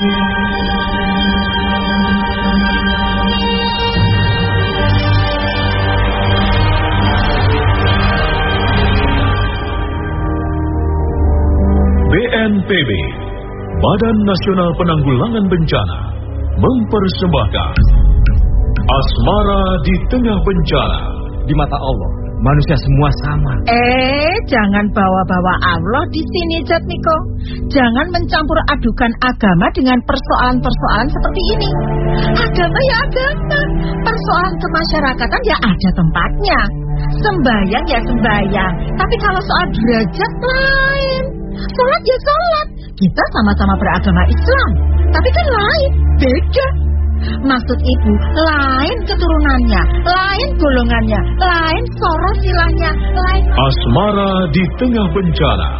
BNPB, Badan Nasional Penanggulangan Bencana, mempersembahkan Asmara di Tengah Bencana. Di mata Allah, manusia semua sama. Eh, jangan bawa-bawa Allah di sini, Jatmiko. Jangan mencampur adukan agama dengan persoalan-persoalan seperti ini. Agama ya agama, persoalan kemasyarakatan ya ada tempatnya. Sembayang ya sembayang, tapi kalau soal derajat lain. Sholat ya sholat, kita sama-sama beragama Islam, tapi kan lain, beda. Maksud ibu, lain keturunannya, lain golongannya, lain sorot silahnya, lain... Asmara di Tengah Bencana.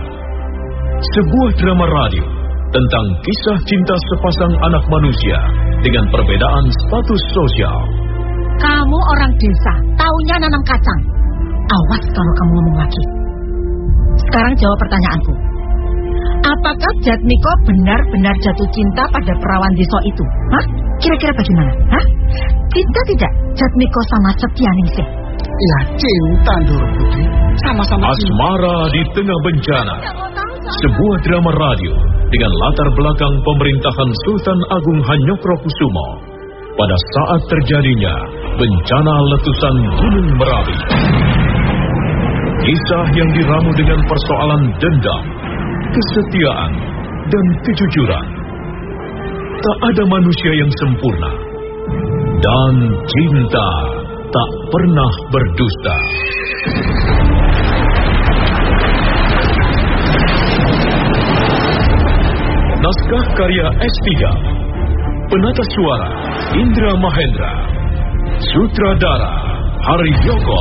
Sebuah drama radio tentang kisah cinta sepasang anak manusia dengan perbedaan status sosial. Kamu orang desa, taunya nanam kacang. Awas kalau kamu ngomong lagi. Sekarang jawab pertanyaanku. Apakah Jatmiko benar-benar jatuh cinta pada perawan desa itu? Hah? Kira-kira bagaimana? Hah? Cinta tidak Jatmiko sama Setianingsih? Ya cinta, Ndoro Putri. Sama-sama cinta. Asmara di Tengah Bencana. Sebuah drama radio dengan latar belakang pemerintahan Sultan Agung Hanyokrokusumo pada saat terjadinya bencana letusan Gunung Merapi. Kisah yang diramu dengan persoalan dendam, kesetiaan, dan kejujuran. Tak ada manusia yang sempurna. Dan cinta tak pernah berdusta. Naskah karya S3 Penata suara Indra Mahendra Sutradara Hari Yoko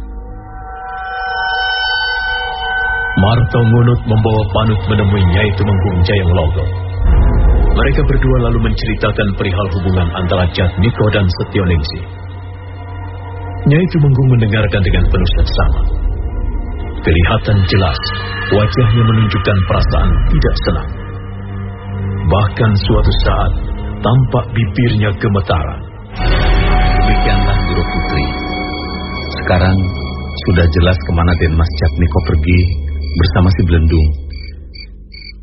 Marto Ngunut membawa Panut menemui Nyai Tumenggung Jayang Logo. Mereka berdua lalu menceritakan perihal hubungan antara Jatmiko dan Setioningsi. Nyai Tumenggung mendengarkan dengan penuh seksama. Kelihatan jelas wajahnya menunjukkan perasaan tidak senang. Bahkan suatu saat tampak bibirnya gemetaran. Demikianlah Guru Putri. Sekarang sudah jelas ke mana Den Mas Jatmiko pergi bersama si Belendung.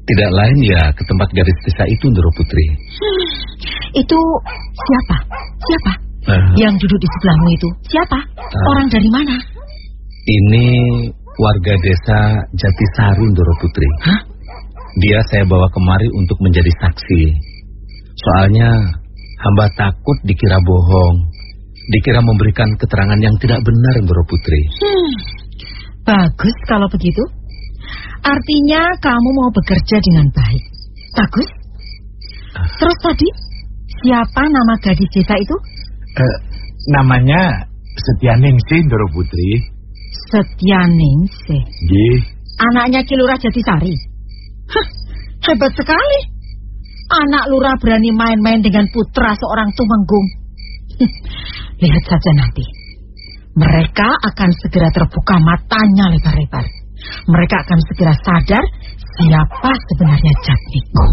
Tidak lain ya ke tempat garis desa itu, Ndoro Putri. Hmm, itu siapa? Siapa? Eh, Yang duduk di sebelahmu itu siapa? Orang dari mana? ini warga desa Jatisari, Ndoro Putri. Hah? Dia saya bawa kemari untuk menjadi saksi. Soalnya hamba takut dikira bohong. Dikira memberikan keterangan yang tidak benar, Ndoro Putri. Hmm, bagus kalau begitu. Artinya kamu mau bekerja dengan baik. Bagus. Terus tadi, siapa nama gadis desa itu? Eh, namanya Setianingsih, Ndoro Putri. Setianingsih. Nggih. Anaknya Kilurah Jatisari. Hah, hebat sekali. Anak lurah berani main-main dengan putra seorang tumenggung. Lihat saja nanti. Mereka akan segera terbuka matanya lebar-lebar. Mereka akan segera sadar siapa sebenarnya Jatmiko.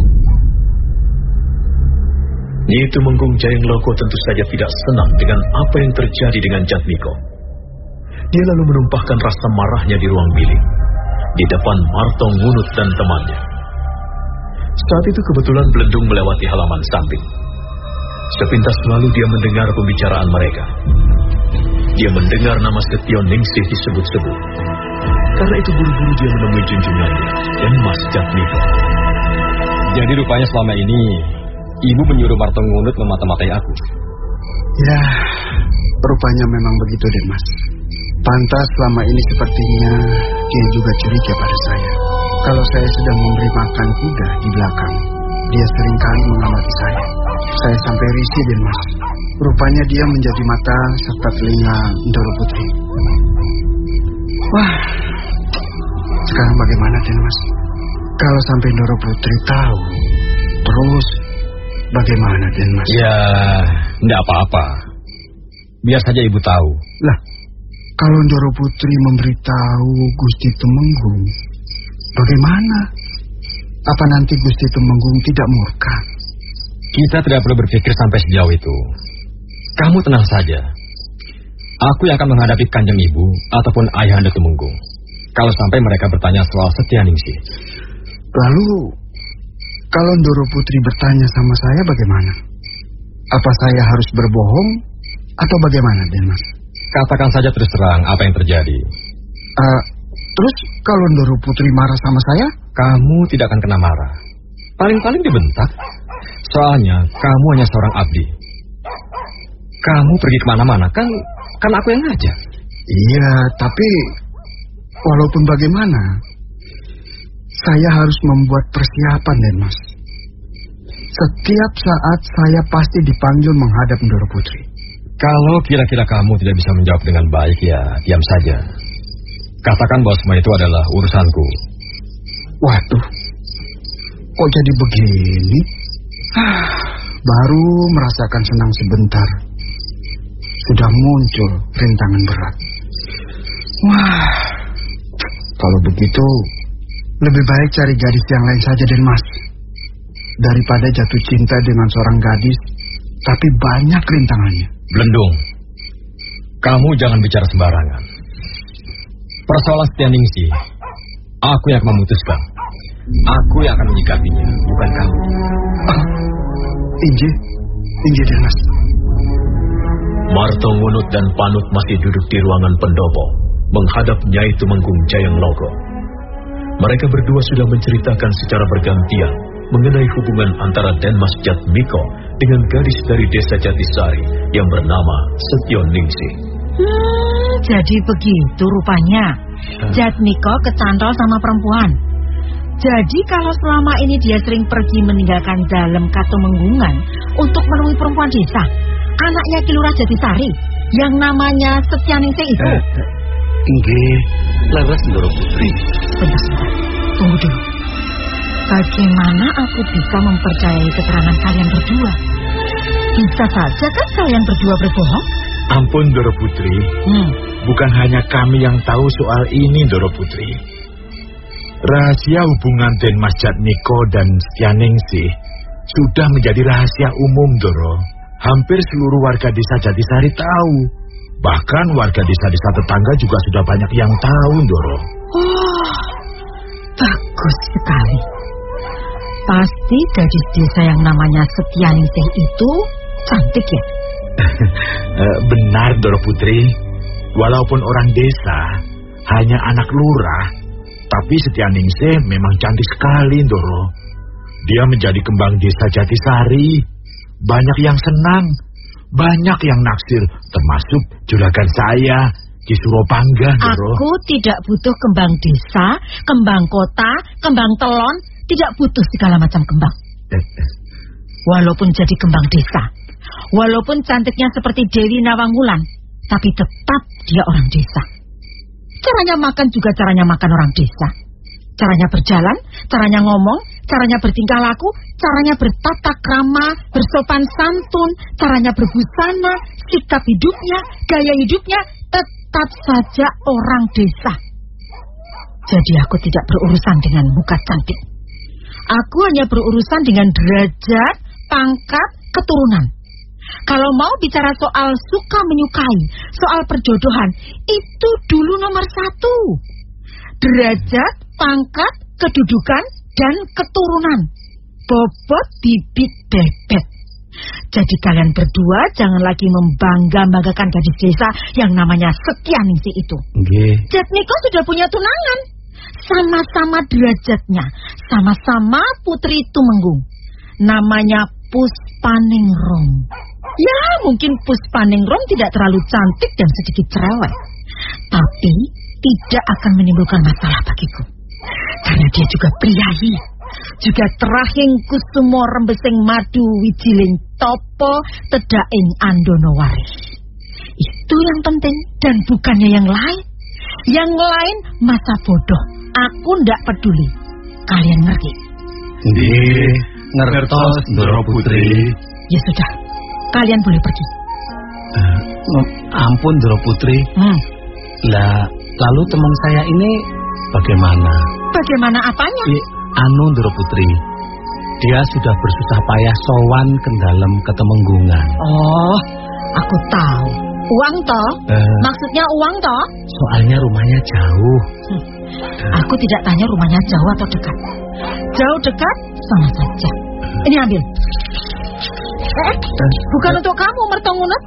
Nyi Tumenggung Jayang Logo tentu saja tidak senang dengan apa yang terjadi dengan Jatmiko. Dia lalu menumpahkan rasa marahnya di ruang bilik. di depan Martong Ngunut dan temannya. Saat itu kebetulan Belendung melewati halaman samping. Sepintas lalu dia mendengar pembicaraan mereka. Dia mendengar nama Setio Ningsih disebut-sebut. Karena itu buru-buru dia menemui junjungannya dan Mas Jatmiko. Jadi rupanya selama ini ibu menyuruh Martong Ngunut memata-matai aku. Ya, rupanya memang begitu deh mas. Pantas selama ini sepertinya dia juga curiga pada saya. Kalau saya sedang memberi makan kuda di belakang, dia sering kali mengamati saya. Saya sampai risih deh mas. Rupanya dia menjadi mata serta telinga Ndoro Putri. Wah, sekarang bagaimana Den Mas? Kalau sampai Ndoro Putri tahu, terus bagaimana Den Mas? Ya, enggak apa-apa. Biar saja ibu tahu. Lah, kalau Ndoro Putri memberitahu Gusti Tumenggung, bagaimana? Apa nanti Gusti Tumenggung tidak murka? Kita tidak perlu berpikir sampai sejauh itu. Kamu tenang saja. Aku yang akan menghadapi kanjeng ibu ataupun ayah anda Tumenggung. Kalau sampai mereka bertanya soal Setia Ningsih. Lalu, kalau Ndoro Putri bertanya sama saya bagaimana? Apa saya harus berbohong atau bagaimana, Den Mas? Katakan saja terus terang apa yang terjadi. Uh, terus kalau Ndoro Putri marah sama saya? Kamu tidak akan kena marah. Paling-paling dibentak. Soalnya kamu hanya seorang abdi. Kamu pergi ke mana-mana kan kan aku yang ngajak. Iya, tapi walaupun bagaimana, saya harus membuat persiapan, Den Mas. Setiap saat saya pasti dipanggil menghadap Ndoro Putri. Kalau kira-kira kamu tidak bisa menjawab dengan baik, ya diam saja. Katakan bahwa semua itu adalah urusanku. Waduh, kok jadi begini? Ah, baru merasakan senang sebentar. Sudah muncul rintangan berat. Wah, kalau begitu, lebih baik cari gadis yang lain saja, Den Mas. Daripada jatuh cinta dengan seorang gadis, tapi banyak rintangannya. Belendung, kamu jangan bicara sembarangan. Persoalan Setia Ningsih, aku yang akan memutuskan. Aku yang akan menyikapinya, bukan kamu. Ah, Inje, Inje Den Mas. Marto Ngunut dan Panut masih duduk di ruangan pendopo, menghadap Nyai Tumenggung Jayang Logo. Mereka berdua sudah menceritakan secara bergantian mengenai hubungan antara Denmas Jatmiko dengan gadis dari desa Jatisari yang bernama Setio Ningsih. Hmm, jadi begitu rupanya. Jatmiko kecantol sama perempuan. Jadi kalau selama ini dia sering pergi meninggalkan dalam Katumenggungan untuk menemui perempuan desa, anaknya Kilurah Jatisari yang namanya Setyaningsih itu. Eh, Inggih, laras Ndoro Putri. Sebentar, sebentar. Tunggu dulu. Bagaimana aku bisa mempercayai keterangan kalian berdua? Bisa saja kan kalian berdua berbohong? Ampun, Doro Putri. Hmm. Bukan hanya kami yang tahu soal ini, Doro Putri. Rahasia hubungan Den Mas Jatmiko dan Setianingsih sudah menjadi rahasia umum, Doro. Hampir seluruh warga desa Jatisari tahu. Bahkan warga desa-desa tetangga juga sudah banyak yang tahu, Doro. Oh, bagus sekali. Pasti gadis desa yang namanya Setianingsih itu cantik ya? Eh, benar, Doro Putri. Walaupun orang desa, hanya anak lurah, tapi Setianingsih memang cantik sekali, Doro. Dia menjadi kembang desa Jatisari. Banyak yang senang, banyak yang naksir, termasuk juragan saya, Ki Suropangga. Aku tidak butuh kembang desa, kembang kota, kembang telon, tidak butuh segala macam kembang. Walaupun jadi kembang desa, walaupun cantiknya seperti Dewi Nawangwulan, tapi tetap dia orang desa. Caranya makan juga caranya makan orang desa. Caranya berjalan, caranya ngomong, caranya bertingkah laku, caranya bertata krama, bersopan santun, caranya berbusana, sikap hidupnya, gaya hidupnya, tetap saja orang desa. Jadi aku tidak berurusan dengan muka cantik. Aku hanya berurusan dengan derajat, pangkat, keturunan. Kalau mau bicara soal suka menyukai, soal perjodohan, itu dulu nomor satu. Derajat, pangkat, kedudukan, dan keturunan. Bobot bibit bebet. Jadi kalian berdua jangan lagi membangga-banggakan gadis desa yang namanya Setianingsi itu. Nggih. Jatmiko sudah punya tunangan. Sama-sama derajatnya. Sama-sama putri Tumenggung. Namanya Puspaningrum. Ya, mungkin Puspaningrum tidak terlalu cantik dan sedikit cerewet. Tapi tidak akan menimbulkan masalah bagiku. Karena dia juga priayi. Juga terahing kusumo rembesing madu wijiling topo tedaing andono waris. Itu yang penting dan bukannya yang lain. Yang lain masa bodoh. Aku ndak peduli. Kalian ngerti? Nggih, ngertos Ndoro Putri. Ya sudah. Kalian boleh pergi. Eh, ampun Ndoro Putri. Hmm. Lah, lalu teman saya ini bagaimana? Bagaimana apanya? I, anu Ndoro Putri. Dia sudah bersusah payah sowan ke dalam ketemenggungan. Oh, aku tahu. Uang toh? Eh, Maksudnya uang toh? soalnya rumahnya jauh. Aku tidak tanya rumahnya jauh atau dekat. Jauh dekat sama saja. Ini ambil. Eh, bukan untuk kamu, Mertongunut.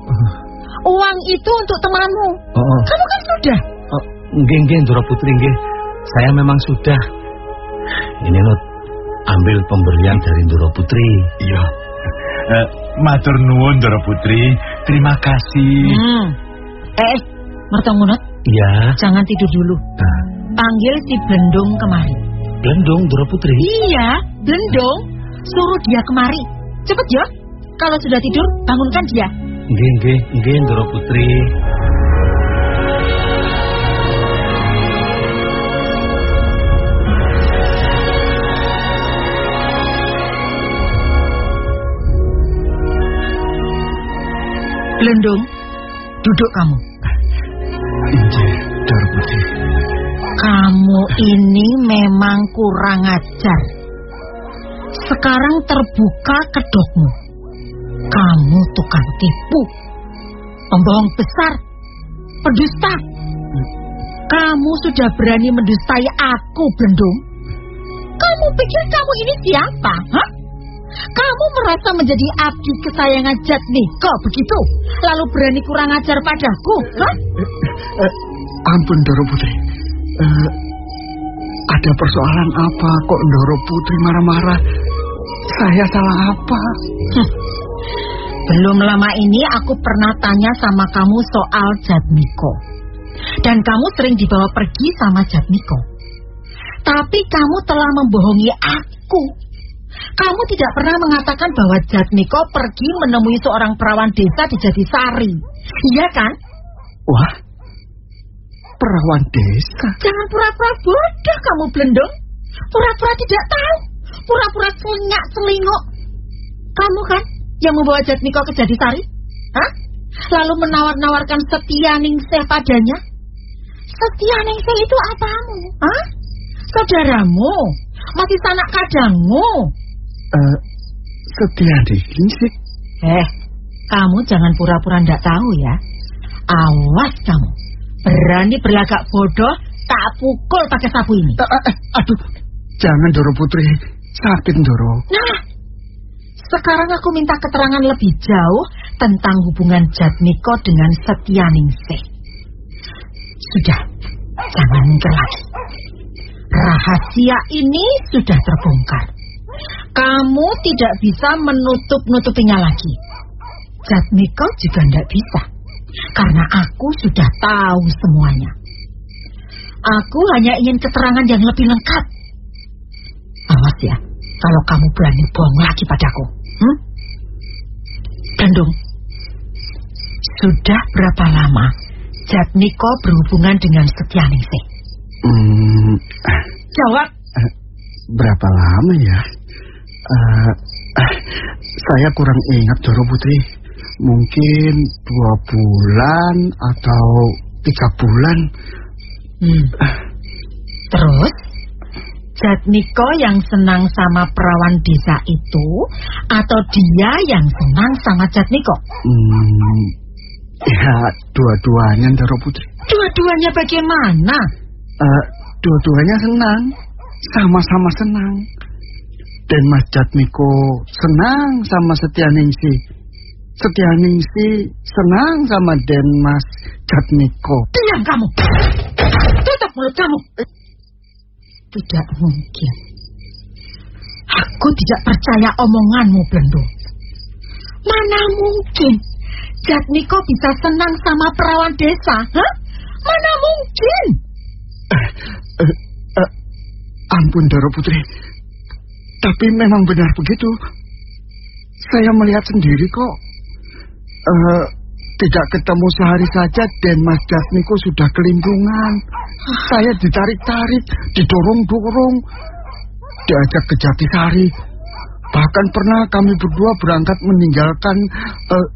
Uang itu untuk temanmu. Oh, oh. Kamu kan sudah. Oh, nggih nggih Ndoro Putri nggih. Saya memang sudah. Ini Nut, ambil pemberian dari Ndoro Putri. Iya. Eh, matur nuwun Ndoro Putri. Terima kasih. Hmm. Eh, Mertongunut, Iya. jangan tidur dulu. Nah, Panggil si Blendung kemari. Blendung Ndoro Putri. Iya, Blendung. Suruh dia kemari. Cepet ya. Kalau sudah tidur, bangunkan dia. Nggih nggih nggih Ndoro Putri. Blendung, duduk kamu. Injil, Ndoro Putri. Kamu ini memang kurang ajar. Sekarang terbuka kedokmu. Kamu tukang tipu. Pembohong besar. Pendusta. Kamu sudah berani mendustai aku, Blendung. Kamu pikir kamu ini siapa? Hah? Kamu merasa menjadi abdi kesayangan Jatmiko begitu? Lalu berani kurang ajar padaku? Hah? Eh, ampun, Ndoro Putri. Eh, ada persoalan apa kok Ndoro Putri marah-marah? Saya salah apa? Belum lama ini aku pernah tanya sama kamu soal Jatmiko. Dan kamu sering dibawa pergi sama Jatmiko. Tapi kamu telah membohongi aku. Kamu tidak pernah mengatakan bahwa Jatmiko pergi menemui seorang perawan desa di Jatisari. Iya kan? Wah, perawan desa. Jangan pura-pura bodoh kamu Blendong. Pura-pura tidak tahu. Pura-pura selingak selingok. Kamu kan yang membawa Jatmiko ke Jatisari? Hah? Lalu menawar-nawarkan setia ningsih padanya? Setia ningsih itu apamu? Hah? Saudaramu? Masih sanak kadangmu? Eh, setia sih. Eh, kamu jangan pura-pura ndak tahu ya. Awas kamu. Berani berlagak bodoh, tak pukul pakai sapu ini. Eh, eh, aduh, jangan Ndoro Putri. Sakit, Ndoro. Nah, sekarang aku minta keterangan lebih jauh tentang hubungan Jatmiko dengan Setyaningsih. Sudah, jangan mikir lagi. Rahasia ini sudah terbongkar. Kamu tidak bisa menutup-nutupinya lagi. Jatmiko juga tidak bisa. Karena aku sudah tahu semuanya. Aku hanya ingin keterangan yang lebih lengkap. Awas ya, kalau kamu berani bohong lagi padaku. Hmm? Bandung, sudah berapa lama Jatmiko berhubungan dengan Setyaningsih? Hmm, Jawab. eh, berapa lama ya? Eh, eh, saya kurang ingat, Ndoro Putri. Mungkin dua bulan atau tiga bulan. Hmm. Terus, Jatmiko yang senang sama perawan desa itu atau dia yang senang sama Jatmiko? Hmm, ya, dua-duanya, Ndoro Putri. Dua-duanya bagaimana? Eh, Dua-duanya senang, sama-sama senang. Dan Mas Jatmiko senang sama Setianingsi. Setianingsi senang sama Den Mas Jatmiko. Diam kamu. Tutup mulut kamu. Tidak mungkin. Aku tidak percaya omonganmu, Blendo. Mana mungkin Jatmiko bisa senang sama perawan desa? Hah? Mana mungkin? Eh, eh, ampun, Doro Putri. Tapi memang benar begitu. Saya melihat sendiri kok. Eh, tidak ketemu sehari saja dan Mas Jatmiko sudah kelimpungan. Saya ditarik-tarik, didorong-dorong, diajak ke Jatisari. Bahkan pernah kami berdua berangkat meninggalkan uh,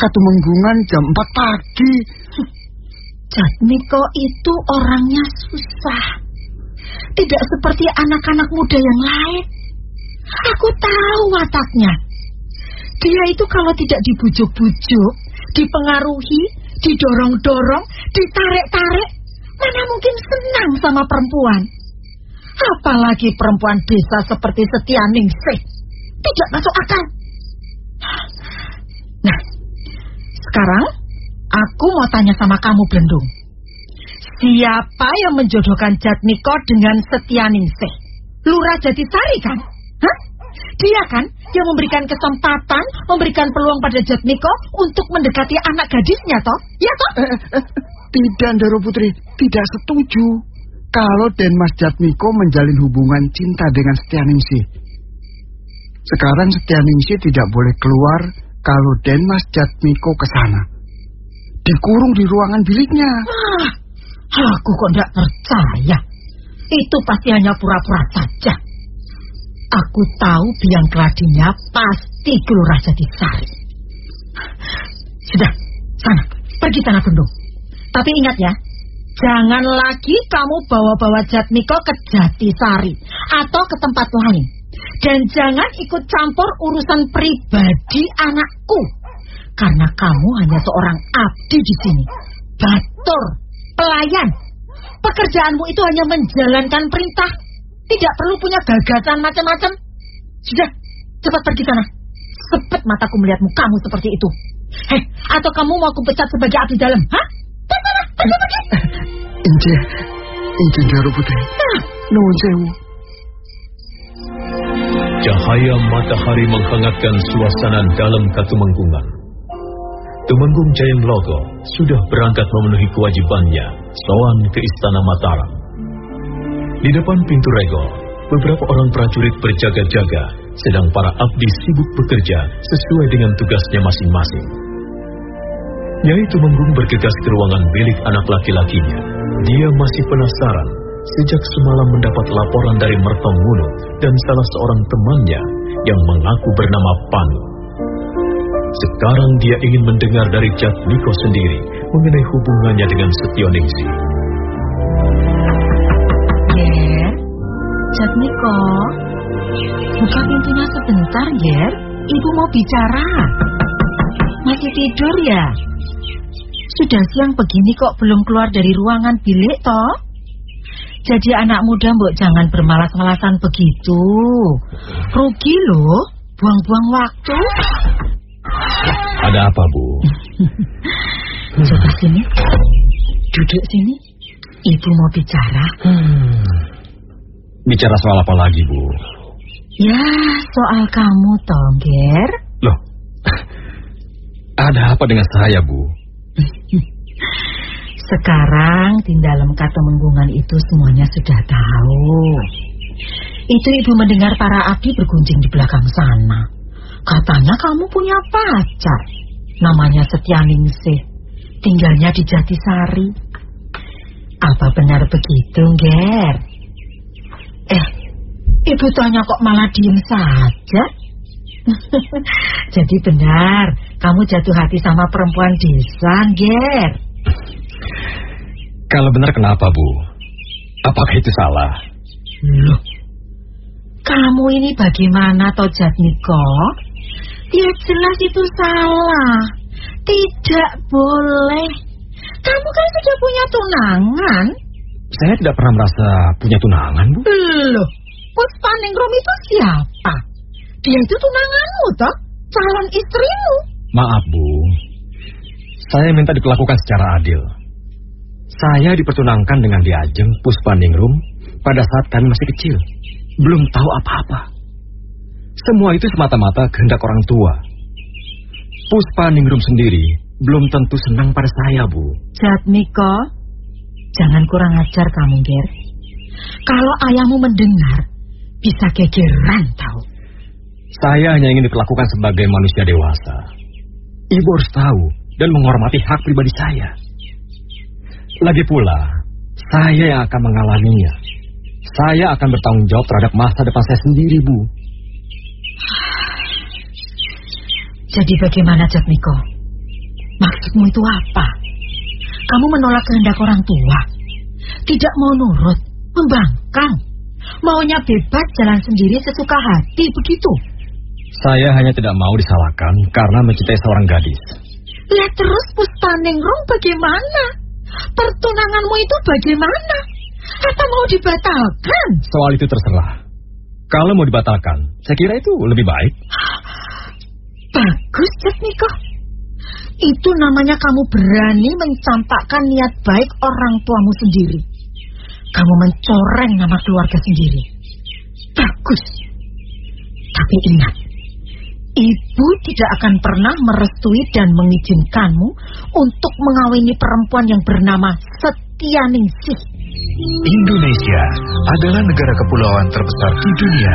Katumenggungan jam 4 pagi. Jatmiko itu orangnya susah. Tidak seperti anak-anak muda yang lain. Aku tahu wataknya. Dia itu kalau tidak dibujuk-bujuk, dipengaruhi, didorong-dorong, ditarik-tarik, mana mungkin senang sama perempuan. Apalagi perempuan desa seperti Setianingsih. Tidak masuk akal. Nah, sekarang aku mau tanya sama kamu, Blendung. Siapa yang menjodohkan Jatmiko dengan Setianingsih? Lurah Jatisari kan? Hah? Dia kan yang memberikan kesempatan, memberikan peluang pada Jatmiko untuk mendekati anak gadisnya, toh? Ya, toh? Eh, eh, tidak, Daro Putri. Tidak setuju. Kalau Den Mas Jatmiko menjalin hubungan cinta dengan Setianingsih. Sekarang Setianingsih tidak boleh keluar kalau Den Mas Jatmiko ke sana. Dikurung di ruangan biliknya. Ah, aku kok tidak percaya. Itu pasti hanya pura-pura saja. Aku tahu biang keladinya pasti Kelurah Jatisari. Sudah, sana, pergi sana Gendung. Tapi ingat ya, jangan lagi kamu bawa-bawa Jatmiko ke Jatisari atau ke tempat lain. Dan jangan ikut campur urusan pribadi anakku. Karena kamu hanya seorang abdi di sini. Batur, pelayan. Pekerjaanmu itu hanya menjalankan perintah. Tidak perlu punya gagasan macam-macam. Sudah, cepat pergi sana. Sepet mataku melihatmu kamu seperti itu. Hei, atau kamu mau aku pecat sebagai abdi dalam? Hah? Sana, pergi, pergi. Ince, Ince Daro Putri. Nuwun sewu. Cahaya matahari menghangatkan suasana dalam Katumenggungan. Tumenggung Jayang Logo sudah berangkat memenuhi kewajibannya soan ke Istana Mataram. Di depan pintu rego, beberapa orang prajurit berjaga-jaga, sedang para abdi sibuk bekerja sesuai dengan tugasnya masing-masing. Nyai Tumenggung bergegas ke ruangan bilik anak laki-lakinya. Dia masih penasaran sejak semalam mendapat laporan dari Mertong Munu dan salah seorang temannya yang mengaku bernama Panu. Sekarang dia ingin mendengar dari Jatmiko sendiri mengenai hubungannya dengan Setioningsi. Ger, Jatmiko, buka pintunya sebentar, Ger. Ibu mau bicara. Masih tidur ya? Sudah siang begini kok belum keluar dari ruangan bilik, toh? Jadi anak muda mbok jangan bermalas-malasan begitu. Rugi loh, buang-buang waktu. Ada apa, Bu? Coba sini. Duduk sini. Ibu mau bicara. Hmm. Bicara soal apa lagi, Bu? Ya, soal kamu, Tongger. Loh, ada apa dengan saya, Bu? Sekarang di dalam kata menggungan itu semuanya sudah tahu. Itu ibu mendengar para abdi bergunjing di belakang sana. Katanya kamu punya pacar. Namanya Setianingsih. Tinggalnya di Jatisari. Apa benar begitu, Ger? Eh, ibu tanya kok malah diem saja? Jadi benar, kamu jatuh hati sama perempuan desa, Ger. Kalau benar kenapa, Bu? Apakah itu salah? Loh, kamu ini bagaimana, toh Jatmiko? Ya jelas itu salah. Tidak boleh. Kamu kan sudah punya tunangan. saya tidak pernah merasa punya tunangan, Bu. Loh, Puspaningrum itu siapa? Dia itu tunanganmu, toh? Calon istrimu. Maaf, Bu. Saya minta diperlakukan secara adil. Saya dipertunangkan dengan Diajeng Puspaningrum pada saat kami masih kecil. Belum tahu apa-apa. Semua itu semata-mata kehendak orang tua. Puspaningrum sendiri belum tentu senang pada saya, Bu. Jatmiko, jangan kurang ajar kamu, Ger. Kalau ayahmu mendengar, bisa gegeran tahu. Saya hanya ingin diperlakukan sebagai manusia dewasa. Ibu harus tahu dan menghormati hak pribadi saya. Lagi pula, saya yang akan mengalaminya. Saya akan bertanggung jawab terhadap masa depan saya sendiri, Bu. Jadi bagaimana, Jatmiko? Maksudmu itu apa? Kamu menolak kehendak orang tua? Tidak mau nurut, membangkang, maunya bebas jalan sendiri sesuka hati, begitu? Saya hanya tidak mau disalahkan karena mencintai seorang gadis. Lihat terus Puspaningrum bagaimana? Pertunanganmu itu bagaimana? Atau mau dibatalkan? Soal itu terserah. Kalau mau dibatalkan, saya kira itu lebih baik. Bagus, Jatmiko. Itu namanya kamu berani mencampakkan niat baik orang tuamu sendiri. Kamu mencoreng nama keluarga sendiri. Bagus. Tapi ingat, ibu tidak akan pernah merestui dan mengizinkanmu untuk mengawini perempuan yang bernama Setianingsih. Indonesia adalah negara kepulauan terbesar di dunia.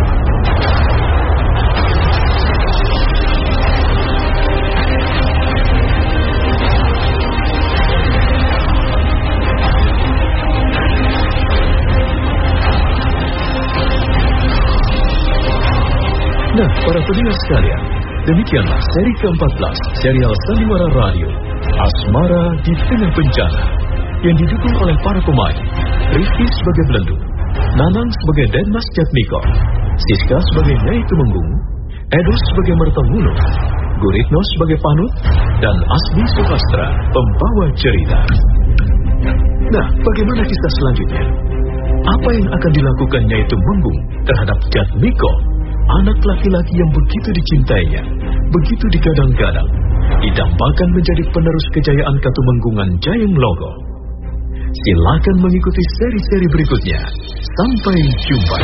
Para pendengar sekalian, demikianlah seri ke-14 serial Sandiwara Radio, Asmara di Tengah Bencana, yang didukung oleh para pemain, Rizky sebagai Belendung, Nanang sebagai Denmas Jatmiko, Siska sebagai Nyai Tumenggung, Edo sebagai Mertonguno, Guritno sebagai Panut, dan Asmi Sukastra, pembawa cerita. Nah, bagaimana kisah selanjutnya? Apa yang akan dilakukan Nyai Tumenggung terhadap Jatmiko anak laki-laki yang begitu dicintainya, begitu digadang-gadang, didambakan menjadi penerus kejayaan Katumenggungan Jayeng Logo. Silakan mengikuti seri-seri berikutnya. Sampai jumpa.